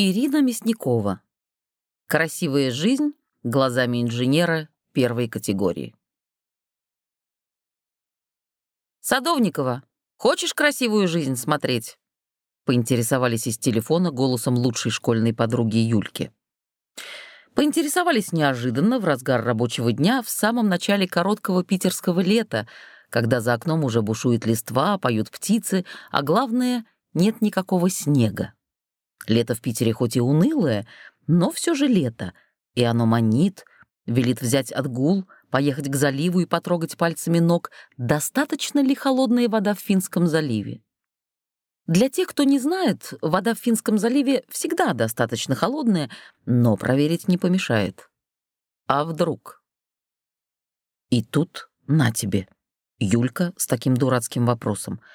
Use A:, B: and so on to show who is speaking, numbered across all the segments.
A: Ирина Мясникова. Красивая жизнь глазами инженера первой категории. «Садовникова, хочешь красивую жизнь смотреть?» Поинтересовались из телефона голосом лучшей школьной подруги Юльки. Поинтересовались неожиданно в разгар рабочего дня в самом начале короткого питерского лета, когда за окном уже бушует листва, поют птицы, а главное — нет никакого снега. Лето в Питере хоть и унылое, но все же лето, и оно манит, велит взять отгул, поехать к заливу и потрогать пальцами ног, достаточно ли холодная вода в Финском заливе. Для тех, кто не знает, вода в Финском заливе всегда достаточно холодная, но проверить не помешает. А вдруг? И тут на тебе. Юлька с таким дурацким вопросом —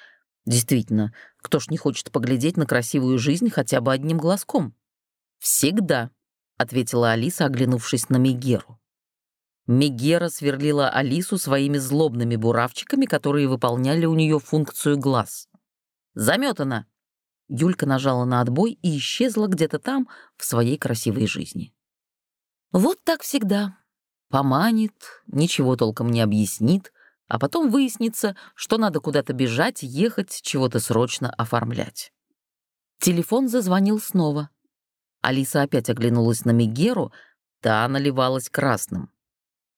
A: Действительно, кто ж не хочет поглядеть на красивую жизнь хотя бы одним глазком? «Всегда», — ответила Алиса, оглянувшись на Мегеру. Мегера сверлила Алису своими злобными буравчиками, которые выполняли у нее функцию глаз. «Заметана!» Юлька нажала на отбой и исчезла где-то там, в своей красивой жизни. Вот так всегда. Поманит, ничего толком не объяснит, а потом выяснится, что надо куда-то бежать, ехать, чего-то срочно оформлять. Телефон зазвонил снова. Алиса опять оглянулась на Мегеру, та наливалась красным.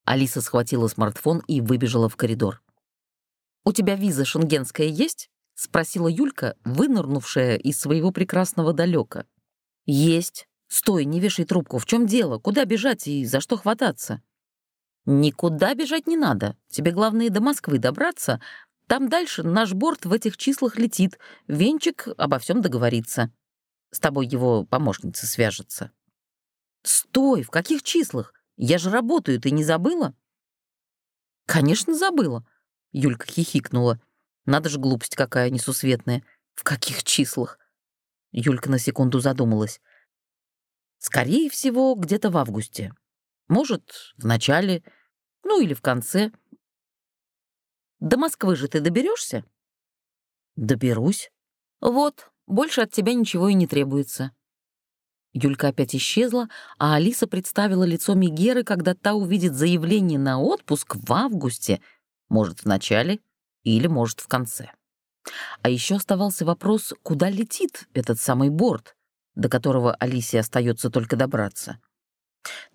A: Алиса схватила смартфон и выбежала в коридор. «У тебя виза шенгенская есть?» — спросила Юлька, вынырнувшая из своего прекрасного далека. «Есть. Стой, не вешай трубку. В чем дело? Куда бежать и за что хвататься?» «Никуда бежать не надо. Тебе главное до Москвы добраться. Там дальше наш борт в этих числах летит. Венчик обо всем договорится. С тобой его помощница свяжется». «Стой, в каких числах? Я же работаю, ты не забыла?» «Конечно, забыла», — Юлька хихикнула. «Надо же глупость какая несусветная. В каких числах?» Юлька на секунду задумалась. «Скорее всего, где-то в августе. Может, в начале, ну или в конце. До Москвы же ты доберешься? Доберусь. Вот, больше от тебя ничего и не требуется. Юлька опять исчезла, а Алиса представила лицо Мегеры, когда та увидит заявление на отпуск в августе, может, в начале или, может, в конце. А еще оставался вопрос, куда летит этот самый борт, до которого Алисе остается только добраться.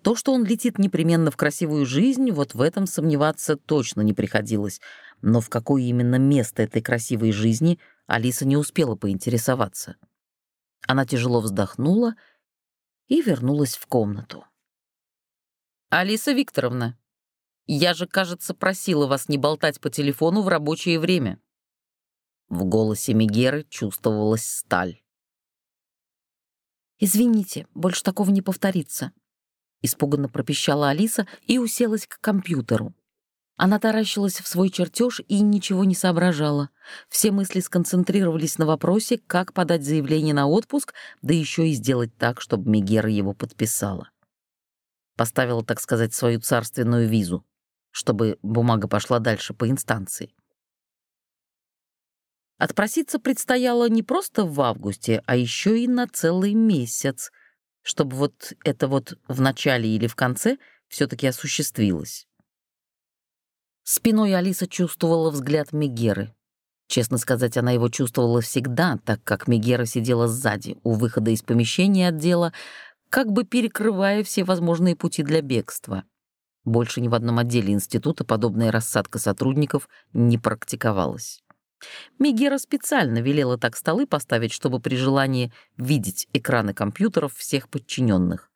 A: То, что он летит непременно в красивую жизнь, вот в этом сомневаться точно не приходилось. Но в какое именно место этой красивой жизни Алиса не успела поинтересоваться. Она тяжело вздохнула и вернулась в комнату. «Алиса Викторовна, я же, кажется, просила вас не болтать по телефону в рабочее время». В голосе Мегеры чувствовалась сталь. «Извините, больше такого не повторится», Испуганно пропищала Алиса и уселась к компьютеру. Она таращилась в свой чертеж и ничего не соображала. Все мысли сконцентрировались на вопросе, как подать заявление на отпуск, да еще и сделать так, чтобы Мегера его подписала. Поставила, так сказать, свою царственную визу, чтобы бумага пошла дальше по инстанции. Отпроситься предстояло не просто в августе, а еще и на целый месяц — чтобы вот это вот в начале или в конце все-таки осуществилось. Спиной Алиса чувствовала взгляд Мегеры. Честно сказать, она его чувствовала всегда, так как Мегера сидела сзади, у выхода из помещения отдела, как бы перекрывая все возможные пути для бегства. Больше ни в одном отделе института подобная рассадка сотрудников не практиковалась. Мегера специально велела так столы поставить, чтобы при желании видеть экраны компьютеров всех подчиненных.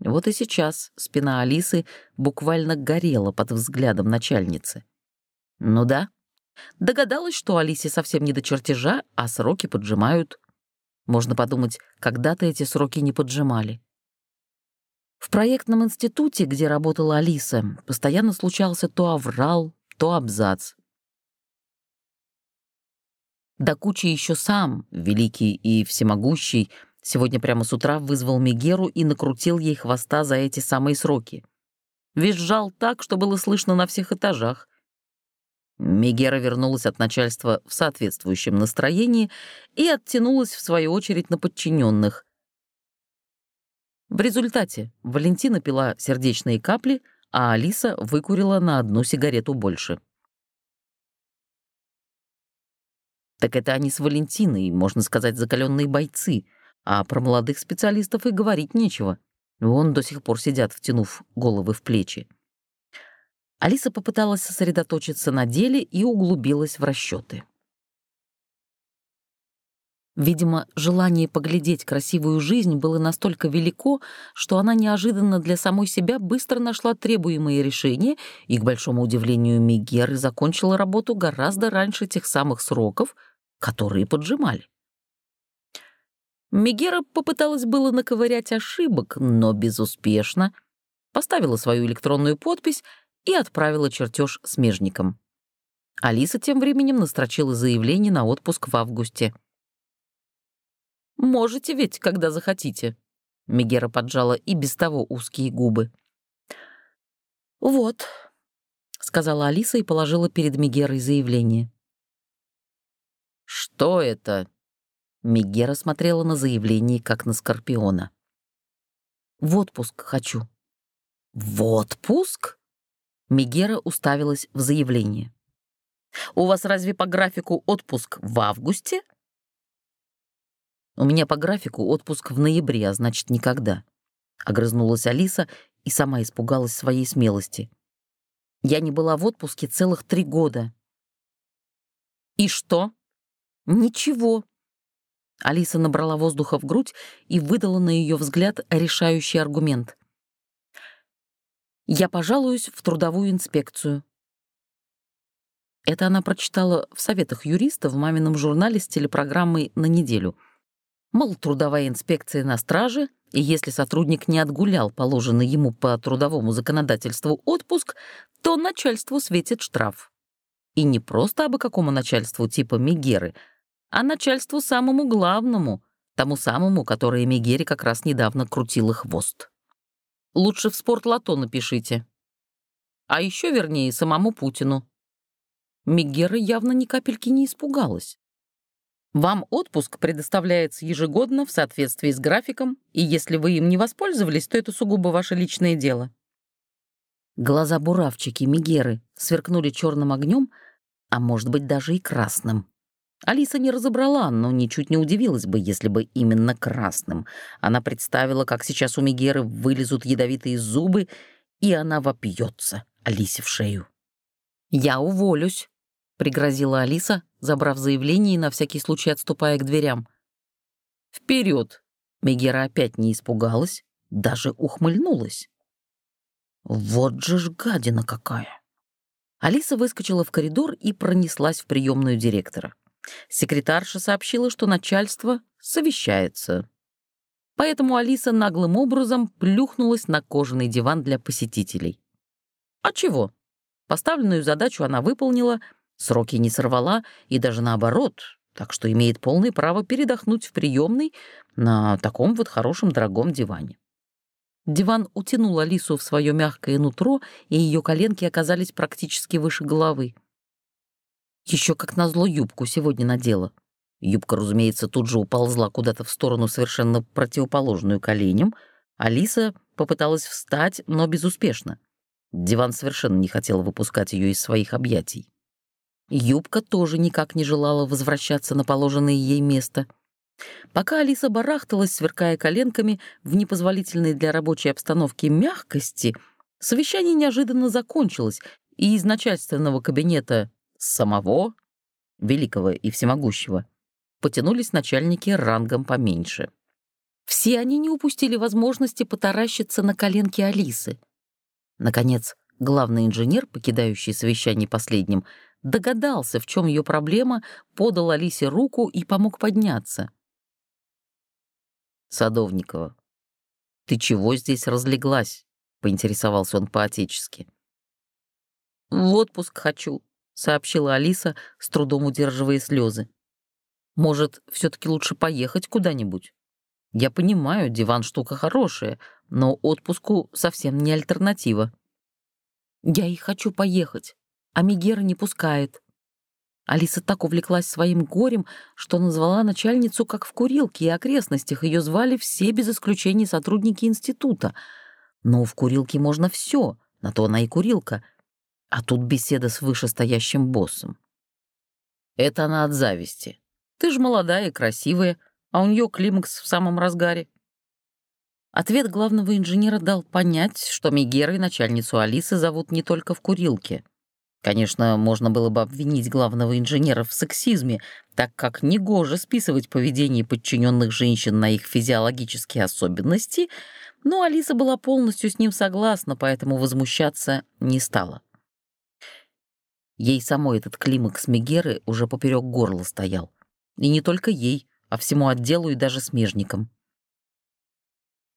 A: Вот и сейчас спина Алисы буквально горела под взглядом начальницы. Ну да, догадалась, что Алисе совсем не до чертежа, а сроки поджимают. Можно подумать, когда-то эти сроки не поджимали. В проектном институте, где работала Алиса, постоянно случался то аврал, то абзац. Да кучи еще сам, великий и всемогущий, сегодня прямо с утра вызвал Мегеру и накрутил ей хвоста за эти самые сроки. Визжал так, что было слышно на всех этажах. Мегера вернулась от начальства в соответствующем настроении и оттянулась, в свою очередь, на подчиненных. В результате Валентина пила сердечные капли, а Алиса выкурила на одну сигарету больше. Так это они с Валентиной, можно сказать, закаленные бойцы, а про молодых специалистов и говорить нечего. Вон до сих пор сидят, втянув головы в плечи. Алиса попыталась сосредоточиться на деле и углубилась в расчеты. Видимо, желание поглядеть красивую жизнь было настолько велико, что она неожиданно для самой себя быстро нашла требуемые решения и, к большому удивлению Мегеры, закончила работу гораздо раньше тех самых сроков, которые поджимали. Мегера попыталась было наковырять ошибок, но безуспешно, поставила свою электронную подпись и отправила чертеж смежникам. Алиса тем временем настрочила заявление на отпуск в августе. Можете ведь, когда захотите». Мегера поджала и без того узкие губы. «Вот», — сказала Алиса и положила перед Мегерой заявление. «Что это?» Мегера смотрела на заявление, как на Скорпиона. «В отпуск хочу». «В отпуск?» Мегера уставилась в заявление. «У вас разве по графику отпуск в августе?» У меня по графику отпуск в ноябре, а значит, никогда. Огрызнулась Алиса и сама испугалась своей смелости. Я не была в отпуске целых три года. И что? Ничего. Алиса набрала воздуха в грудь и выдала на ее взгляд решающий аргумент. «Я пожалуюсь в трудовую инспекцию». Это она прочитала в советах юриста в мамином журнале с телепрограммой «На неделю», Мол, трудовая инспекция на страже, и если сотрудник не отгулял положенный ему по трудовому законодательству отпуск, то начальству светит штраф. И не просто абы какому начальству типа Мегеры, а начальству самому главному, тому самому, которое Мегере как раз недавно крутило хвост. Лучше в спортлото напишите. А еще вернее самому Путину. Мегера явно ни капельки не испугалась. Вам отпуск предоставляется ежегодно в соответствии с графиком, и если вы им не воспользовались, то это сугубо ваше личное дело». Глаза буравчики Мегеры сверкнули черным огнем, а может быть даже и красным. Алиса не разобрала, но ничуть не удивилась бы, если бы именно красным. Она представила, как сейчас у Мегеры вылезут ядовитые зубы, и она вопьется Алисе в шею. «Я уволюсь», — пригрозила Алиса, забрав заявление и на всякий случай отступая к дверям. «Вперед!» Мегера опять не испугалась, даже ухмыльнулась. «Вот же ж гадина какая!» Алиса выскочила в коридор и пронеслась в приемную директора. Секретарша сообщила, что начальство совещается. Поэтому Алиса наглым образом плюхнулась на кожаный диван для посетителей. А чего? Поставленную задачу она выполнила — Сроки не сорвала и даже наоборот, так что имеет полное право передохнуть в приемной на таком вот хорошем дорогом диване. Диван утянул Алису в свое мягкое нутро, и ее коленки оказались практически выше головы. Еще как назло юбку сегодня надела. Юбка, разумеется, тут же уползла куда-то в сторону совершенно противоположную коленям. Алиса попыталась встать, но безуспешно. Диван совершенно не хотел выпускать ее из своих объятий. Юбка тоже никак не желала возвращаться на положенное ей место. Пока Алиса барахталась, сверкая коленками в непозволительной для рабочей обстановки мягкости, совещание неожиданно закончилось, и из начальственного кабинета самого, великого и всемогущего, потянулись начальники рангом поменьше. Все они не упустили возможности потаращиться на коленки Алисы. Наконец, главный инженер, покидающий совещание последним, догадался, в чем ее проблема, подал Алисе руку и помог подняться. «Садовникова, ты чего здесь разлеглась?» — поинтересовался он по-отечески. «В отпуск хочу», — сообщила Алиса, с трудом удерживая слезы. «Может, все-таки лучше поехать куда-нибудь? Я понимаю, диван штука хорошая, но отпуску совсем не альтернатива». «Я и хочу поехать», а Мегера не пускает. Алиса так увлеклась своим горем, что назвала начальницу как в курилке и окрестностях. Ее звали все без исключения сотрудники института. Но в курилке можно все, на то она и курилка. А тут беседа с вышестоящим боссом. Это она от зависти. Ты ж молодая и красивая, а у нее климакс в самом разгаре. Ответ главного инженера дал понять, что Мегера и начальницу Алисы зовут не только в курилке. Конечно, можно было бы обвинить главного инженера в сексизме, так как негоже списывать поведение подчиненных женщин на их физиологические особенности, но Алиса была полностью с ним согласна, поэтому возмущаться не стала. Ей самой этот климакс Мегеры уже поперек горла стоял. И не только ей, а всему отделу и даже смежникам.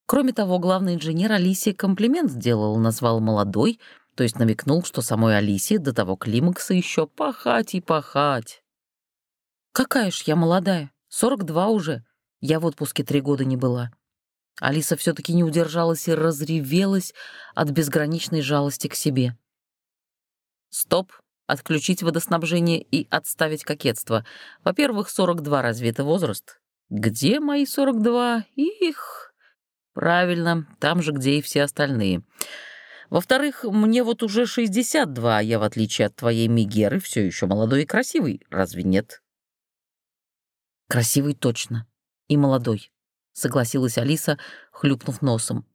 A: Кроме того, главный инженер Алисе комплимент сделал, назвал молодой, то есть намекнул, что самой Алисе до того климакса еще пахать и пахать. «Какая ж я молодая, 42 уже. Я в отпуске три года не была». Алиса все таки не удержалась и разревелась от безграничной жалости к себе. «Стоп, отключить водоснабжение и отставить кокетство. Во-первых, 42 разве это возраст? Где мои 42? Их... Правильно, там же, где и все остальные. Во-вторых, мне вот уже 62, а я, в отличие от твоей Мигеры, все еще молодой и красивый. Разве нет? Красивый точно. И молодой, согласилась Алиса, хлюпнув носом.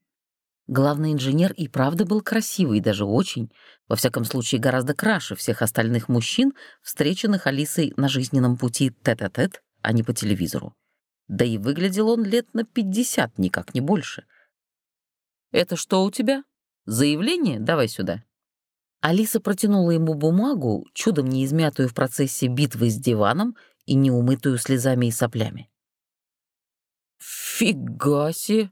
A: Главный инженер и правда был красивый, даже очень, во всяком случае гораздо краше всех остальных мужчин, встреченных Алисой на жизненном пути тет-а-тет, -тет, а не по телевизору. Да и выглядел он лет на пятьдесят, никак не больше. «Это что у тебя?» Заявление давай сюда». Алиса протянула ему бумагу, чудом не измятую в процессе битвы с диваном и не умытую слезами и соплями. «Фига себе!»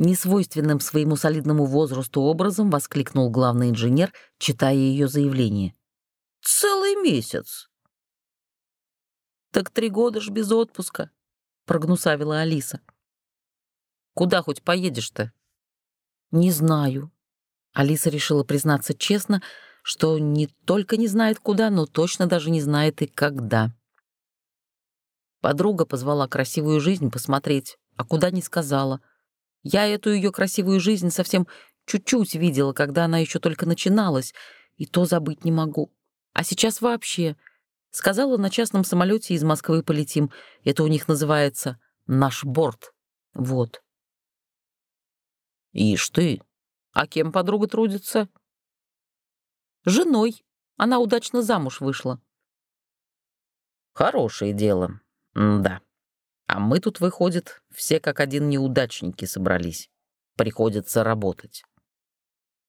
A: Несвойственным своему солидному возрасту образом воскликнул главный инженер, читая ее заявление. «Целый месяц!» «Так три года ж без отпуска», — прогнусавила Алиса. «Куда хоть поедешь-то?» «Не знаю», Алиса решила признаться честно, что не только не знает куда, но точно даже не знает и когда. Подруга позвала красивую жизнь посмотреть, а куда не сказала. Я эту ее красивую жизнь совсем чуть-чуть видела, когда она еще только начиналась, и то забыть не могу. А сейчас вообще. Сказала, на частном самолете из Москвы полетим. Это у них называется «наш борт». Вот. «Ишь ты, а кем подруга трудится? Женой. Она удачно замуж вышла. Хорошее дело. М да. А мы тут, выходит, все как один неудачники собрались. Приходится работать.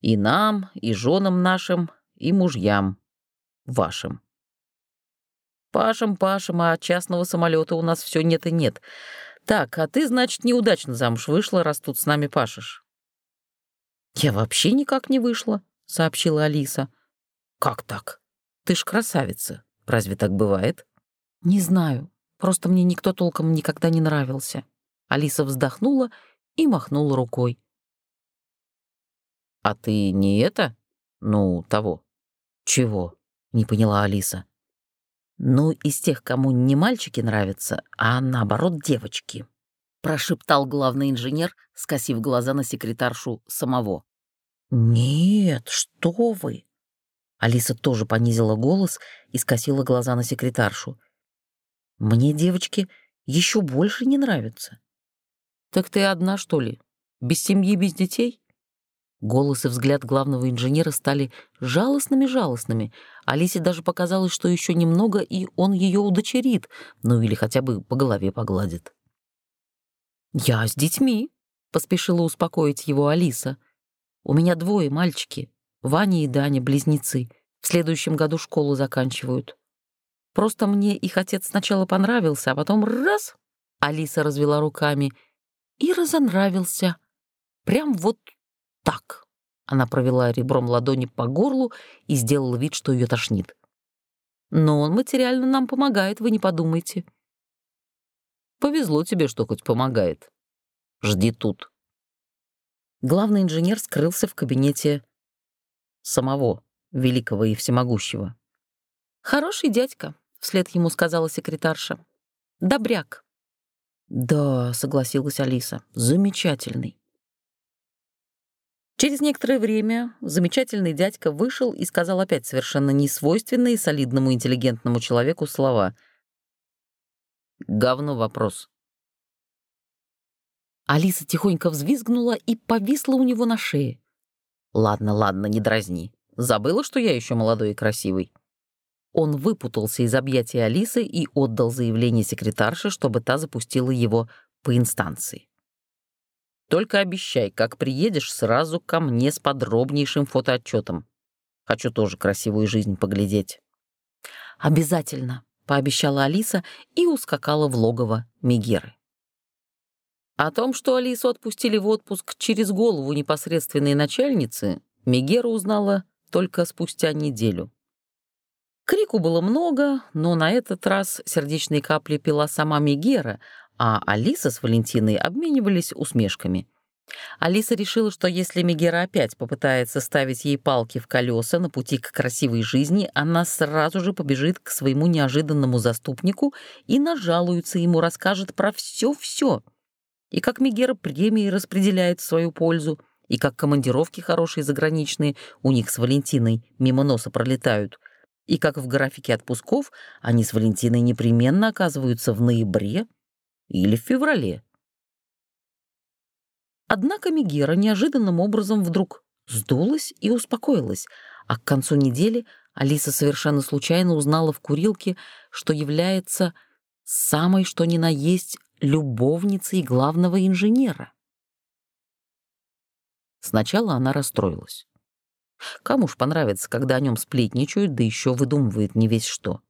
A: И нам, и женам нашим, и мужьям вашим. Пашем, пашем, а частного самолета у нас все нет и нет. Так, а ты, значит, неудачно замуж вышла, раз тут с нами пашешь. «Я вообще никак не вышла», — сообщила Алиса. «Как так? Ты ж красавица. Разве так бывает?» «Не знаю. Просто мне никто толком никогда не нравился». Алиса вздохнула и махнула рукой. «А ты не это? Ну, того». «Чего?» — не поняла Алиса. «Ну, из тех, кому не мальчики нравятся, а наоборот девочки», — прошептал главный инженер, скосив глаза на секретаршу самого. «Нет, что вы!» Алиса тоже понизила голос и скосила глаза на секретаршу. «Мне девочки еще больше не нравятся». «Так ты одна, что ли? Без семьи, без детей?» Голос и взгляд главного инженера стали жалостными-жалостными. Алисе даже показалось, что еще немного, и он ее удочерит, ну или хотя бы по голове погладит. «Я с детьми», — поспешила успокоить его Алиса. «У меня двое мальчики, Ваня и Даня, близнецы. В следующем году школу заканчивают. Просто мне их отец сначала понравился, а потом раз — Алиса развела руками — и разонравился. Прям вот так. Она провела ребром ладони по горлу и сделала вид, что ее тошнит. «Но он материально нам помогает, вы не подумайте». Повезло тебе, что хоть помогает. Жди тут. Главный инженер скрылся в кабинете самого великого и всемогущего. «Хороший дядька», — вслед ему сказала секретарша. «Добряк». «Да», — согласилась Алиса, — «замечательный». Через некоторое время замечательный дядька вышел и сказал опять совершенно несвойственные солидному интеллигентному человеку слова. «Говно вопрос». Алиса тихонько взвизгнула и повисла у него на шее. «Ладно, ладно, не дразни. Забыла, что я еще молодой и красивый». Он выпутался из объятий Алисы и отдал заявление секретарше, чтобы та запустила его по инстанции. Только обещай, как приедешь, сразу ко мне с подробнейшим фотоотчетом. Хочу тоже красивую жизнь поглядеть». «Обязательно», — пообещала Алиса и ускакала в логово Мегеры. О том, что Алису отпустили в отпуск через голову непосредственной начальницы, Мегера узнала только спустя неделю. Крику было много, но на этот раз сердечные капли пила сама Мегера, а Алиса с Валентиной обменивались усмешками. Алиса решила, что если Мегера опять попытается ставить ей палки в колеса на пути к красивой жизни, она сразу же побежит к своему неожиданному заступнику и нажалуется ему, расскажет про все-все. И как Мегера премии распределяет в свою пользу, и как командировки хорошие заграничные у них с Валентиной мимо носа пролетают, и как в графике отпусков они с Валентиной непременно оказываются в ноябре, или в феврале. Однако Мегера неожиданным образом вдруг сдулась и успокоилась, а к концу недели Алиса совершенно случайно узнала в курилке, что является самой что ни на есть любовницей главного инженера. Сначала она расстроилась. Кому ж понравится, когда о нем сплетничают, да еще выдумывает не весь что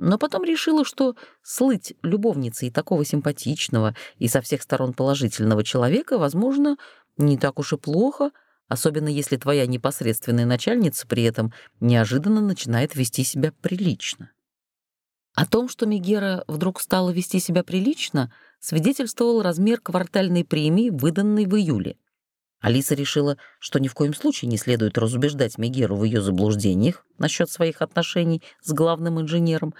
A: но потом решила, что слыть любовницей такого симпатичного и со всех сторон положительного человека, возможно, не так уж и плохо, особенно если твоя непосредственная начальница при этом неожиданно начинает вести себя прилично. О том, что Мегера вдруг стала вести себя прилично, свидетельствовал размер квартальной премии, выданной в июле. Алиса решила, что ни в коем случае не следует разубеждать Мегеру в ее заблуждениях насчет своих отношений с главным инженером.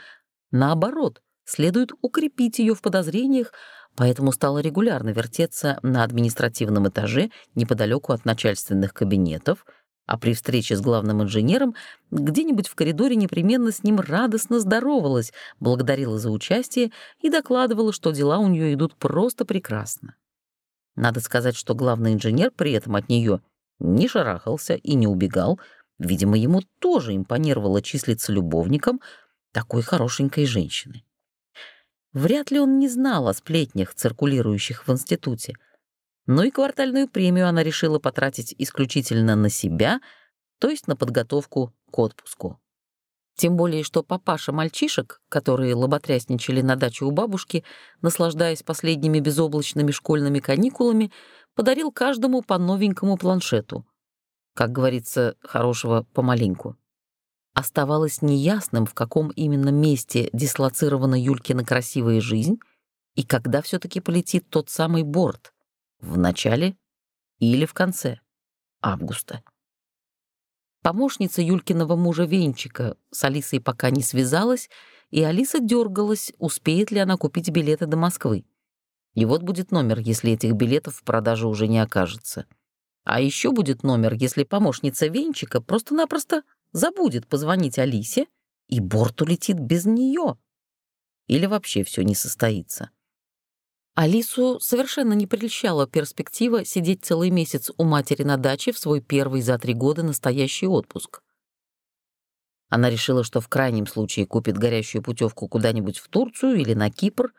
A: Наоборот, следует укрепить ее в подозрениях, поэтому стала регулярно вертеться на административном этаже неподалеку от начальственных кабинетов, а при встрече с главным инженером где-нибудь в коридоре непременно с ним радостно здоровалась, благодарила за участие и докладывала, что дела у нее идут просто прекрасно. Надо сказать, что главный инженер при этом от нее не шарахался и не убегал. Видимо, ему тоже импонировало числиться любовником такой хорошенькой женщины. Вряд ли он не знал о сплетнях, циркулирующих в институте. Но и квартальную премию она решила потратить исключительно на себя, то есть на подготовку к отпуску. Тем более, что папаша мальчишек, которые лоботрясничали на даче у бабушки, наслаждаясь последними безоблачными школьными каникулами, подарил каждому по новенькому планшету. Как говорится, хорошего помаленьку. Оставалось неясным, в каком именно месте дислоцирована Юлькина красивая жизнь и когда все таки полетит тот самый борт — в начале или в конце августа. Помощница Юлькиного мужа Венчика с Алисой пока не связалась, и Алиса дергалась, успеет ли она купить билеты до Москвы. И вот будет номер, если этих билетов в продаже уже не окажется. А еще будет номер, если помощница Венчика просто-напросто забудет позвонить Алисе, и борт улетит без нее. Или вообще все не состоится. Алису совершенно не прельщала перспектива сидеть целый месяц у матери на даче в свой первый за три года настоящий отпуск. Она решила, что в крайнем случае купит горящую путевку куда-нибудь в Турцию или на Кипр,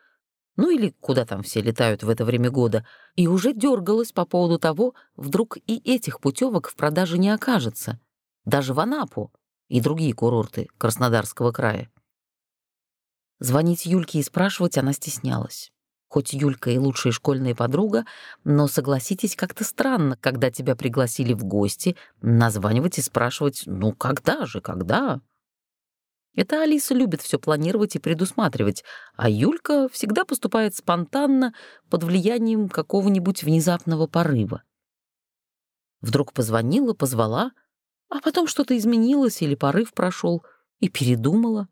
A: ну или куда там все летают в это время года, и уже дергалась по поводу того, вдруг и этих путевок в продаже не окажется, даже в Анапу и другие курорты Краснодарского края. Звонить Юльке и спрашивать она стеснялась. Хоть Юлька и лучшая школьная подруга, но согласитесь, как-то странно, когда тебя пригласили в гости, названивать и спрашивать «ну когда же, когда?». Это Алиса любит все планировать и предусматривать, а Юлька всегда поступает спонтанно под влиянием какого-нибудь внезапного порыва. Вдруг позвонила, позвала, а потом что-то изменилось или порыв прошел, и передумала.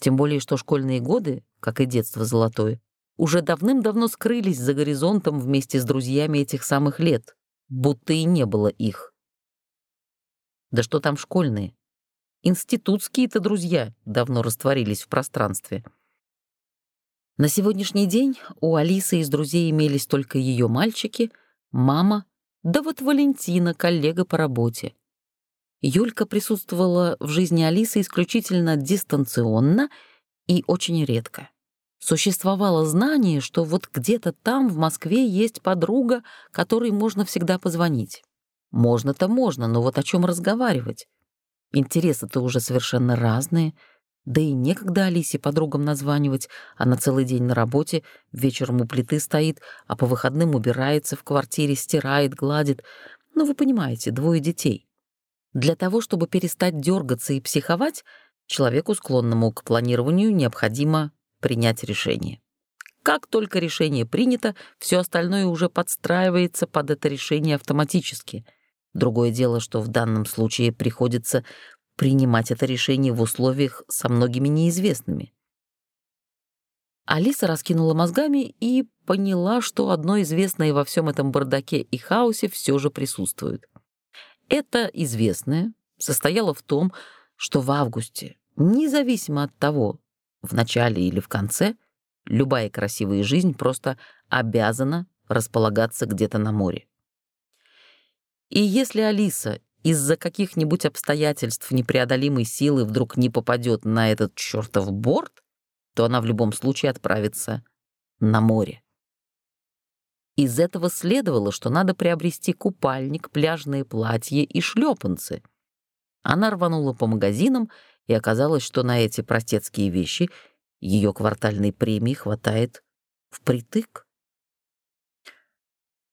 A: Тем более, что школьные годы, как и детство золотое, уже давным-давно скрылись за горизонтом вместе с друзьями этих самых лет, будто и не было их. Да что там школьные? Институтские-то друзья давно растворились в пространстве. На сегодняшний день у Алисы из друзей имелись только ее мальчики, мама, да вот Валентина, коллега по работе. Юлька присутствовала в жизни Алисы исключительно дистанционно и очень редко. Существовало знание, что вот где-то там, в Москве, есть подруга, которой можно всегда позвонить. Можно-то можно, но вот о чем разговаривать? Интересы-то уже совершенно разные. Да и некогда Алисе подругам названивать. Она целый день на работе, вечером у плиты стоит, а по выходным убирается в квартире, стирает, гладит. Ну, вы понимаете, двое детей. Для того, чтобы перестать дергаться и психовать, человеку, склонному к планированию, необходимо принять решение. Как только решение принято, все остальное уже подстраивается под это решение автоматически — Другое дело, что в данном случае приходится принимать это решение в условиях со многими неизвестными. Алиса раскинула мозгами и поняла, что одно известное во всем этом бардаке и хаосе все же присутствует. Это известное состояло в том, что в августе, независимо от того, в начале или в конце, любая красивая жизнь просто обязана располагаться где-то на море. И если Алиса из-за каких-нибудь обстоятельств непреодолимой силы вдруг не попадет на этот чертов борт, то она в любом случае отправится на море. Из этого следовало, что надо приобрести купальник, пляжные платья и шлепанцы. Она рванула по магазинам, и оказалось, что на эти простецкие вещи ее квартальной премии хватает впритык.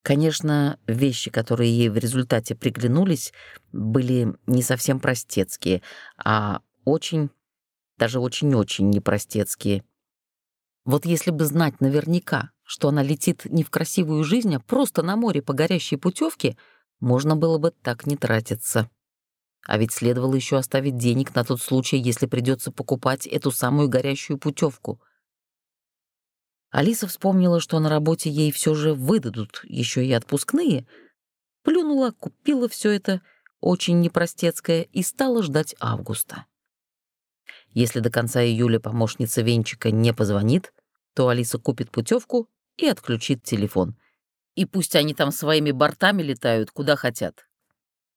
A: Конечно, вещи, которые ей в результате приглянулись, были не совсем простецкие, а очень, даже очень-очень непростецкие. Вот если бы знать наверняка, что она летит не в красивую жизнь, а просто на море по горящей путевке, можно было бы так не тратиться. А ведь следовало еще оставить денег на тот случай, если придется покупать эту самую горящую путевку. Алиса вспомнила, что на работе ей все же выдадут еще и отпускные, плюнула, купила все это, очень непростецкое, и стала ждать августа. Если до конца июля помощница Венчика не позвонит, то Алиса купит путевку и отключит телефон. И пусть они там своими бортами летают, куда хотят.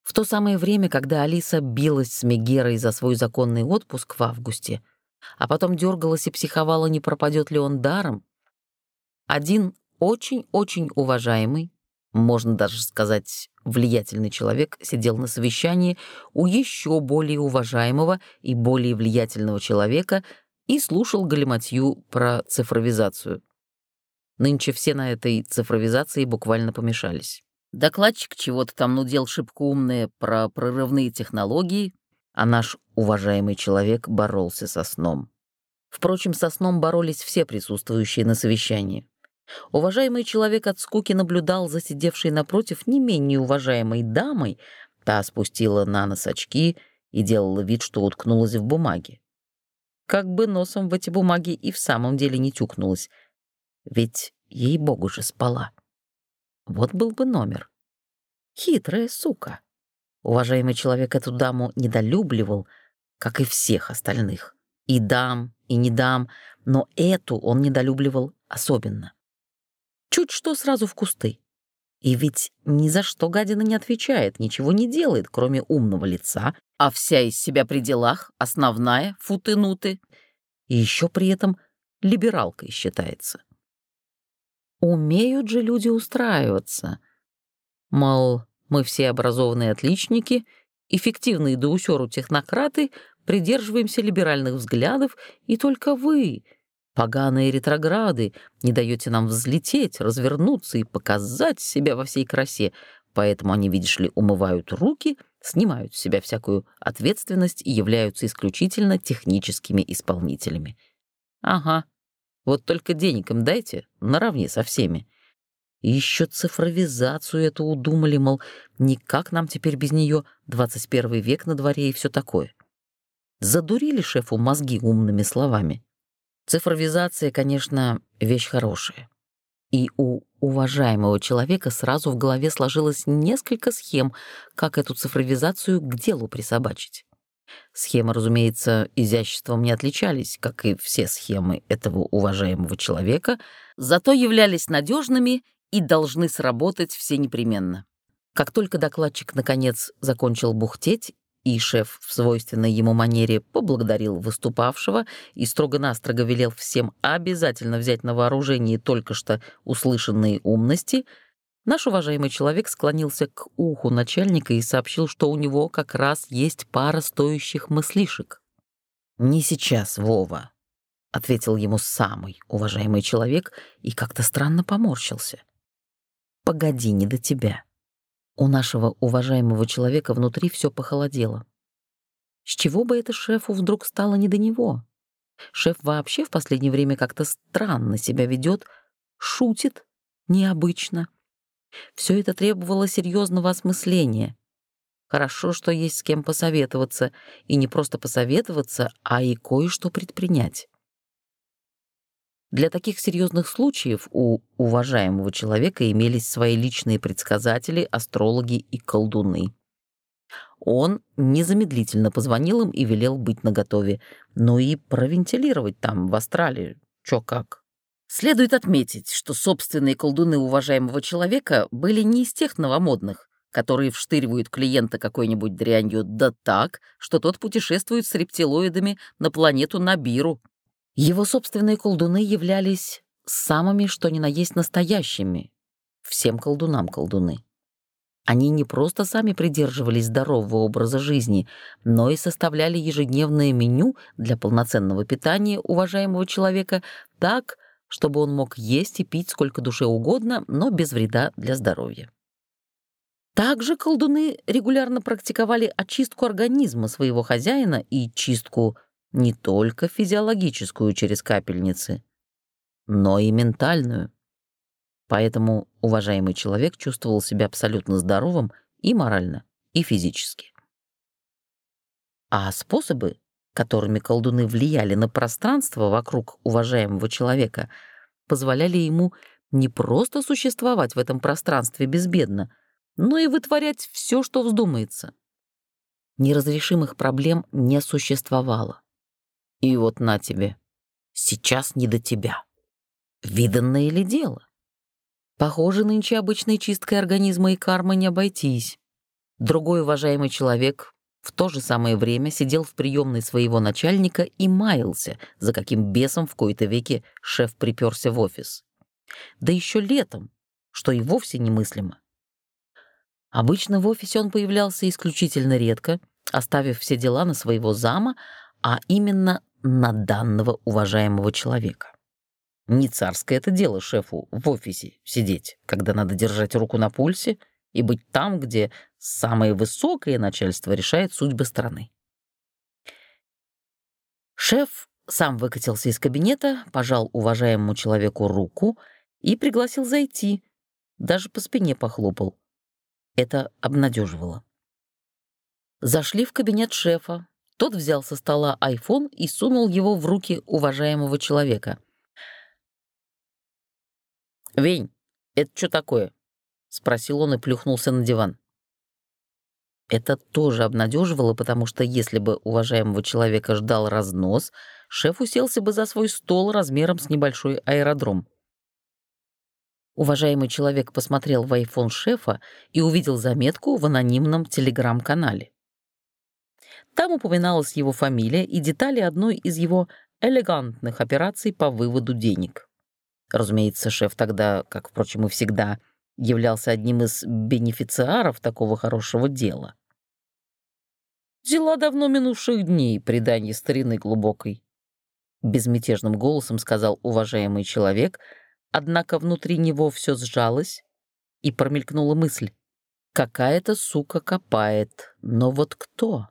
A: В то самое время, когда Алиса билась с Мегерой за свой законный отпуск в августе, а потом дергалась и психовала, не пропадет ли он даром, один очень-очень уважаемый, можно даже сказать, влиятельный человек сидел на совещании у еще более уважаемого и более влиятельного человека и слушал галиматью про цифровизацию. Нынче все на этой цифровизации буквально помешались. Докладчик чего-то там нудел шибко умное про прорывные технологии, а наш уважаемый человек боролся со сном. Впрочем, со сном боролись все присутствующие на совещании. Уважаемый человек от скуки наблюдал за сидевшей напротив не менее уважаемой дамой, та спустила на нос очки и делала вид, что уткнулась в бумаги. Как бы носом в эти бумаги и в самом деле не тюкнулась, ведь ей-богу же спала. Вот был бы номер. Хитрая сука. Уважаемый человек эту даму недолюбливал, как и всех остальных. И дам, и не дам, но эту он недолюбливал особенно. Чуть что сразу в кусты. И ведь ни за что гадина не отвечает, ничего не делает, кроме умного лица, а вся из себя при делах, основная, футы-нуты. И еще при этом либералкой считается. Умеют же люди устраиваться. Мол, мы все образованные отличники, эффективные до усеру технократы, придерживаемся либеральных взглядов, и только вы — Поганые ретрограды, не даете нам взлететь, развернуться и показать себя во всей красе, поэтому они, видишь ли, умывают руки, снимают с себя всякую ответственность и являются исключительно техническими исполнителями. Ага, вот только денег им дайте, наравне со всеми. И еще цифровизацию эту удумали, мол, никак нам теперь без нее, 21 век на дворе и все такое. Задурили шефу мозги умными словами. Цифровизация, конечно, вещь хорошая. И у уважаемого человека сразу в голове сложилось несколько схем, как эту цифровизацию к делу присобачить. Схемы, разумеется, изяществом не отличались, как и все схемы этого уважаемого человека, зато являлись надежными и должны сработать все непременно. Как только докладчик, наконец, закончил бухтеть, и шеф в свойственной ему манере поблагодарил выступавшего и строго-настрого велел всем обязательно взять на вооружение только что услышанные умности — Наш уважаемый человек склонился к уху начальника и сообщил, что у него как раз есть пара стоящих мыслишек. «Не сейчас, Вова», — ответил ему самый уважаемый человек и как-то странно поморщился. «Погоди, не до тебя». У нашего уважаемого человека внутри все похолодело. С чего бы это шефу вдруг стало не до него? Шеф вообще в последнее время как-то странно себя ведет, шутит необычно. Все это требовало серьезного осмысления. Хорошо, что есть с кем посоветоваться, и не просто посоветоваться, а и кое-что предпринять. Для таких серьезных случаев у уважаемого человека имелись свои личные предсказатели, астрологи и колдуны. Он незамедлительно позвонил им и велел быть наготове, но и провентилировать там, в Австралии, чё как. Следует отметить, что собственные колдуны уважаемого человека были не из тех новомодных, которые вштыривают клиента какой-нибудь дрянью да так, что тот путешествует с рептилоидами на планету Набиру. Его собственные колдуны являлись самыми, что ни на есть настоящими. Всем колдунам колдуны. Они не просто сами придерживались здорового образа жизни, но и составляли ежедневное меню для полноценного питания уважаемого человека так, чтобы он мог есть и пить сколько душе угодно, но без вреда для здоровья. Также колдуны регулярно практиковали очистку организма своего хозяина и чистку не только физиологическую через капельницы, но и ментальную. Поэтому уважаемый человек чувствовал себя абсолютно здоровым и морально, и физически. А способы которыми колдуны влияли на пространство вокруг уважаемого человека, позволяли ему не просто существовать в этом пространстве безбедно, но и вытворять все, что вздумается. Неразрешимых проблем не существовало. И вот на тебе, сейчас не до тебя. Виданное ли дело? Похоже, нынче обычной чисткой организма и кармы не обойтись. Другой уважаемый человек в то же самое время сидел в приемной своего начальника и маялся, за каким бесом в кои-то веке шеф приперся в офис. Да еще летом, что и вовсе немыслимо. Обычно в офисе он появлялся исключительно редко, оставив все дела на своего зама, а именно на данного уважаемого человека. Не царское это дело шефу в офисе сидеть, когда надо держать руку на пульсе и быть там, где самое высокое начальство решает судьбы страны. Шеф сам выкатился из кабинета, пожал уважаемому человеку руку и пригласил зайти, даже по спине похлопал. Это обнадеживало. Зашли в кабинет шефа. Тот взял со стола айфон и сунул его в руки уважаемого человека. «Вень, это что такое?» — спросил он и плюхнулся на диван. Это тоже обнадеживало, потому что если бы уважаемого человека ждал разнос, шеф уселся бы за свой стол размером с небольшой аэродром. Уважаемый человек посмотрел в айфон шефа и увидел заметку в анонимном телеграм-канале. Там упоминалась его фамилия и детали одной из его элегантных операций по выводу денег. Разумеется, шеф тогда, как, впрочем, и всегда, являлся одним из бенефициаров такого хорошего дела. «Дела давно минувших дней, предание старины глубокой», — безмятежным голосом сказал уважаемый человек, однако внутри него все сжалось, и промелькнула мысль. «Какая-то сука копает, но вот кто?»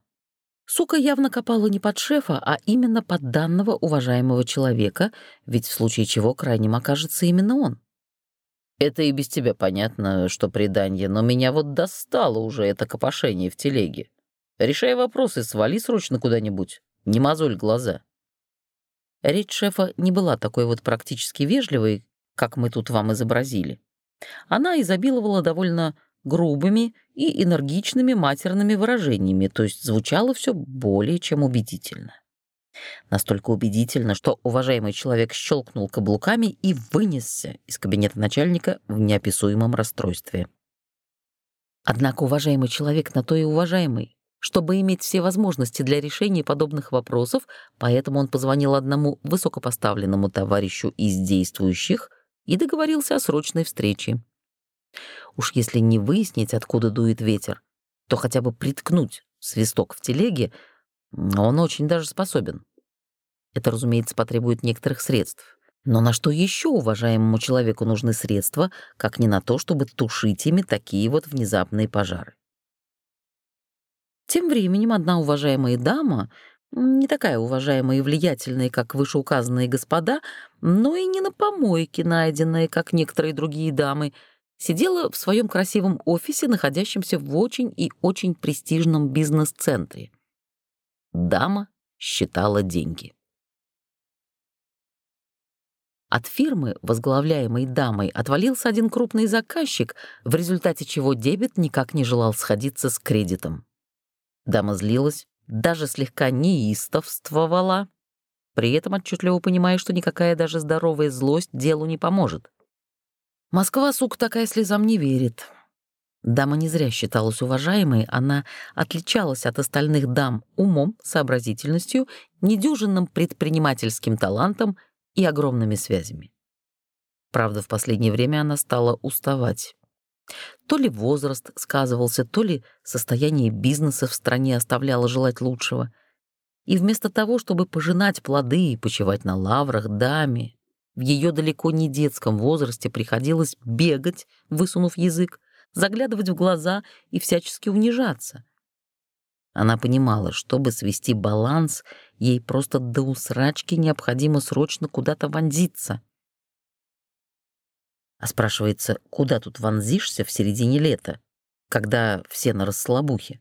A: Сука явно копала не под шефа, а именно под данного уважаемого человека, ведь в случае чего крайним окажется именно он. Это и без тебя понятно, что предание, но меня вот достало уже это копошение в телеге. Решай вопросы, свали срочно куда-нибудь. Не мозоль глаза. Речь шефа не была такой вот практически вежливой, как мы тут вам изобразили. Она изобиловала довольно грубыми и энергичными матерными выражениями, то есть звучало все более чем убедительно. Настолько убедительно, что уважаемый человек щелкнул каблуками и вынесся из кабинета начальника в неописуемом расстройстве. Однако уважаемый человек на то и уважаемый, чтобы иметь все возможности для решения подобных вопросов, поэтому он позвонил одному высокопоставленному товарищу из действующих и договорился о срочной встрече. Уж если не выяснить, откуда дует ветер, то хотя бы приткнуть свисток в телеге он очень даже способен. Это, разумеется, потребует некоторых средств. Но на что еще уважаемому человеку нужны средства, как не на то, чтобы тушить ими такие вот внезапные пожары? Тем временем одна уважаемая дама, не такая уважаемая и влиятельная, как вышеуказанные господа, но и не на помойке найденная, как некоторые другие дамы, сидела в своем красивом офисе, находящемся в очень и очень престижном бизнес-центре. Дама считала деньги. От фирмы, возглавляемой дамой, отвалился один крупный заказчик, в результате чего дебет никак не желал сходиться с кредитом. Дама злилась, даже слегка неистовствовала, при этом отчетливо понимая, что никакая даже здоровая злость делу не поможет. Москва, сука, такая слезам не верит. Дама не зря считалась уважаемой, она отличалась от остальных дам умом, сообразительностью, недюжинным предпринимательским талантом и огромными связями. Правда, в последнее время она стала уставать. То ли возраст сказывался, то ли состояние бизнеса в стране оставляло желать лучшего. И вместо того, чтобы пожинать плоды и почивать на лаврах даме, в ее далеко не детском возрасте приходилось бегать, высунув язык, заглядывать в глаза и всячески унижаться. Она понимала, чтобы свести баланс, ей просто до усрачки необходимо срочно куда-то вонзиться. А спрашивается, куда тут вонзишься в середине лета, когда все на расслабухе?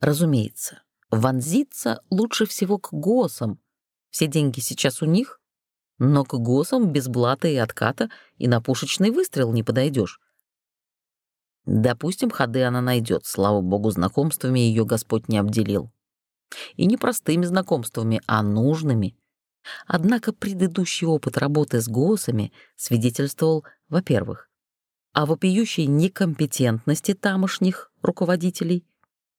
A: Разумеется, вонзиться лучше всего к ГОСам. Все деньги сейчас у них, но к ГОСам без блата и отката и на пушечный выстрел не подойдешь. Допустим, ходы она найдет, слава богу, знакомствами ее Господь не обделил. И не простыми знакомствами, а нужными. Однако предыдущий опыт работы с ГОСами свидетельствовал, во-первых, о вопиющей некомпетентности тамошних руководителей,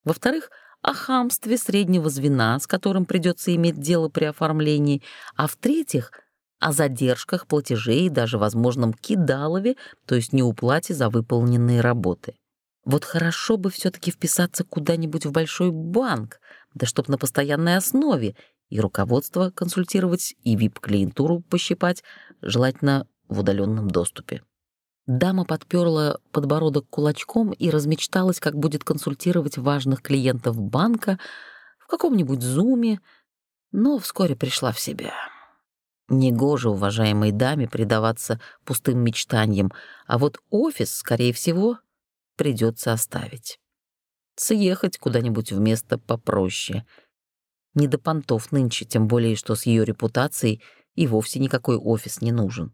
A: во-вторых, о хамстве среднего звена, с которым придется иметь дело при оформлении, а в-третьих — о задержках платежей и даже возможном кидалове, то есть неуплате за выполненные работы. Вот хорошо бы все-таки вписаться куда-нибудь в большой банк, да чтоб на постоянной основе, и руководство консультировать, и вип-клиентуру пощипать, желательно в удаленном доступе. Дама подперла подбородок кулачком и размечталась, как будет консультировать важных клиентов банка в каком-нибудь зуме, но вскоре пришла в себя. Негоже уважаемой даме предаваться пустым мечтаниям, а вот офис, скорее всего, придется оставить. Съехать куда-нибудь в место попроще. Не до понтов нынче, тем более, что с ее репутацией и вовсе никакой офис не нужен.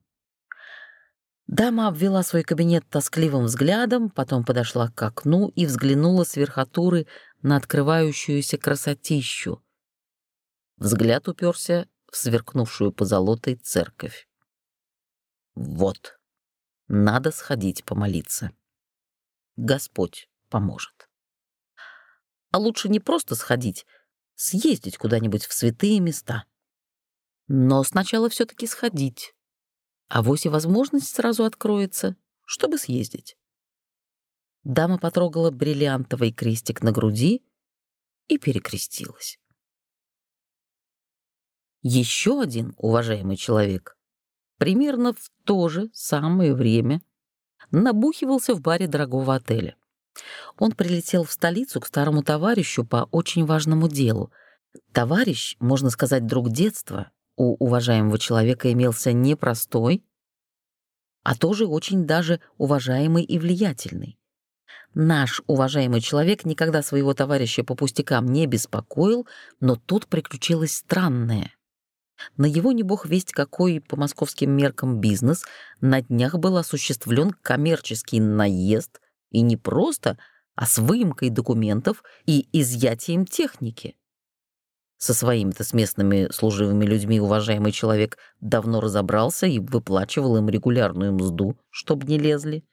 A: Дама обвела свой кабинет тоскливым взглядом, потом подошла к окну и взглянула с верхотуры на открывающуюся красотищу. Взгляд уперся в сверкнувшую позолотой церковь. Вот, надо сходить помолиться. Господь поможет. А лучше не просто сходить, съездить куда-нибудь в святые места. Но сначала все таки сходить. А вось и возможность сразу откроется, чтобы съездить. Дама потрогала бриллиантовый крестик на груди и перекрестилась. Еще один уважаемый человек примерно в то же самое время набухивался в баре дорогого отеля. Он прилетел в столицу к старому товарищу по очень важному делу. Товарищ, можно сказать, друг детства, у уважаемого человека имелся не простой, а тоже очень даже уважаемый и влиятельный. Наш уважаемый человек никогда своего товарища по пустякам не беспокоил, но тут приключилось странное. На его не бог весть какой по московским меркам бизнес на днях был осуществлен коммерческий наезд, и не просто, а с выемкой документов и изъятием техники. Со своими-то с местными служивыми людьми уважаемый человек давно разобрался и выплачивал им регулярную мзду, чтоб не лезли.